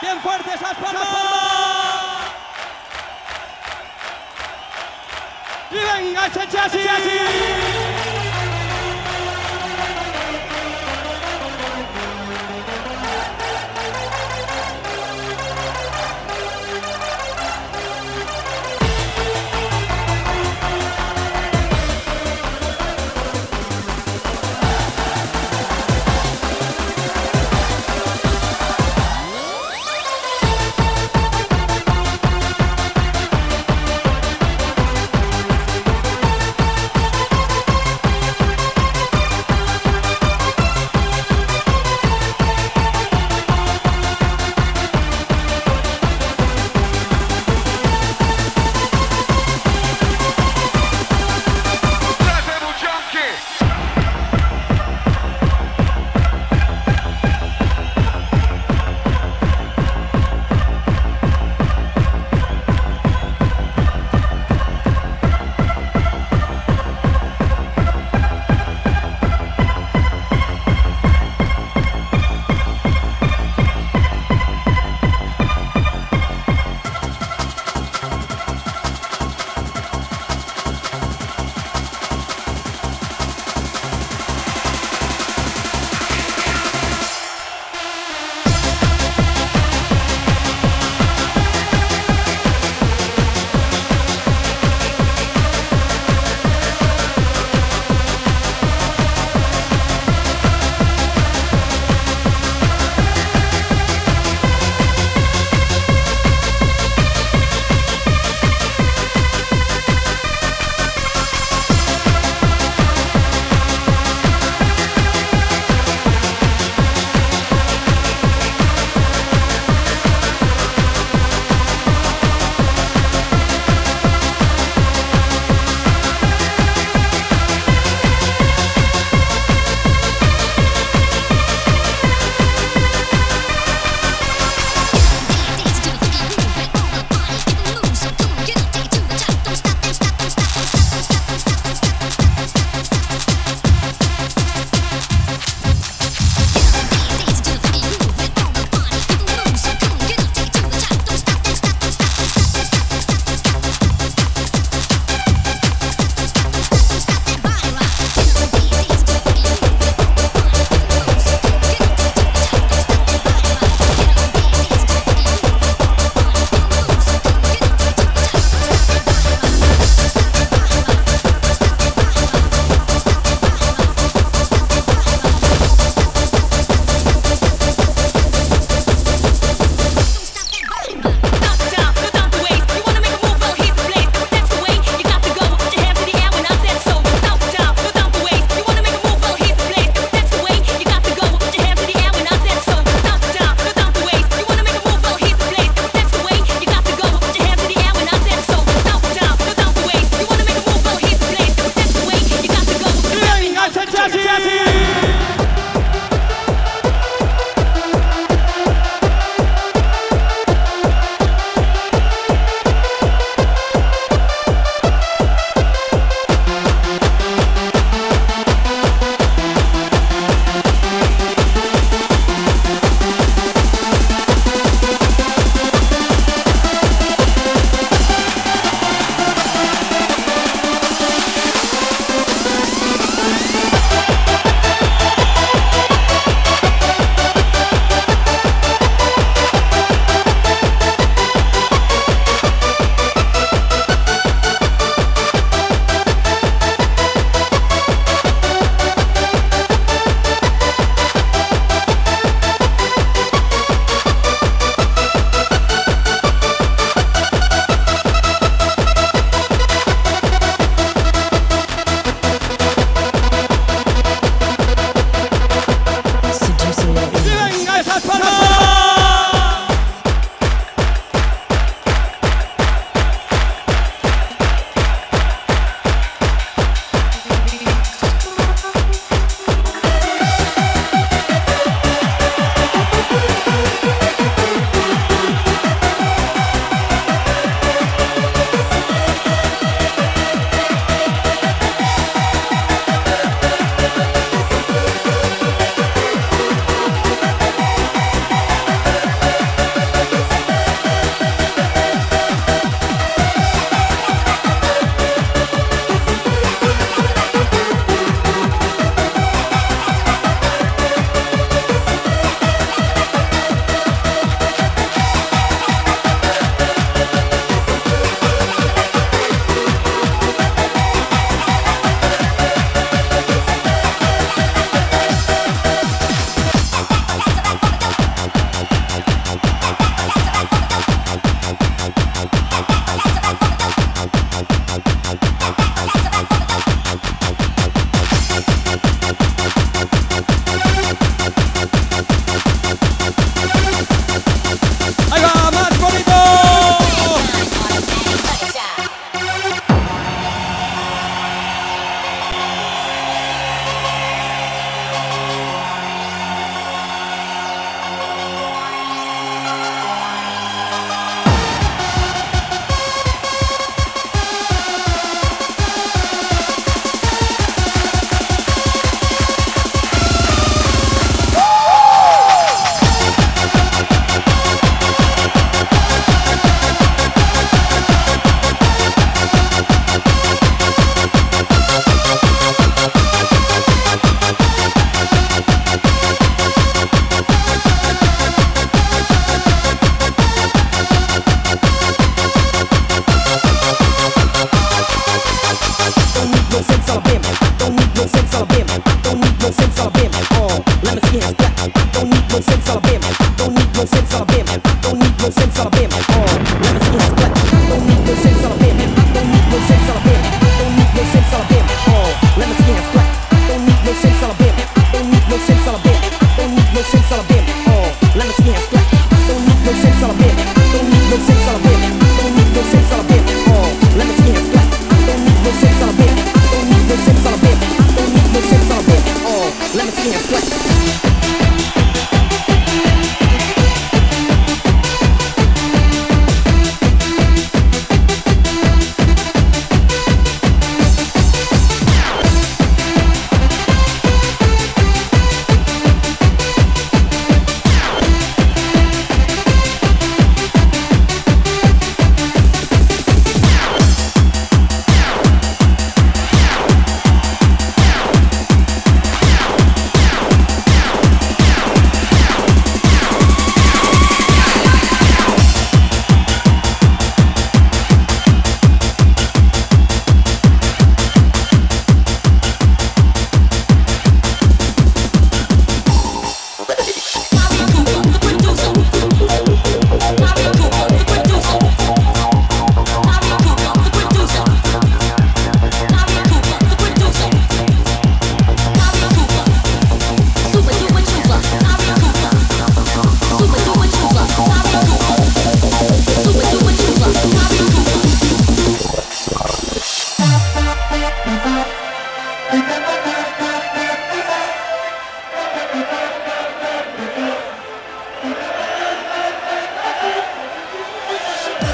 Bien fuerte esas palmas. Y venga, Chachasi. simsalabim.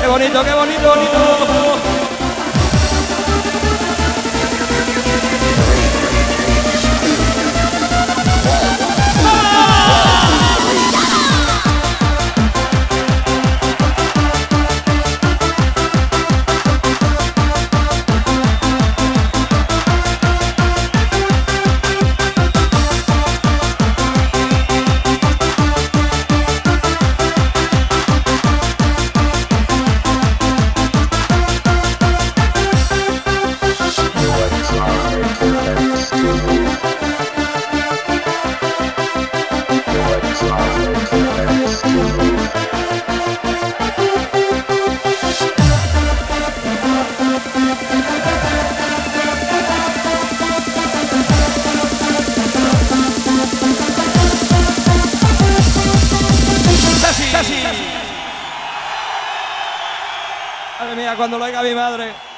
Bonito, qué bonito, bonito. Cuando lo oiga mi madre.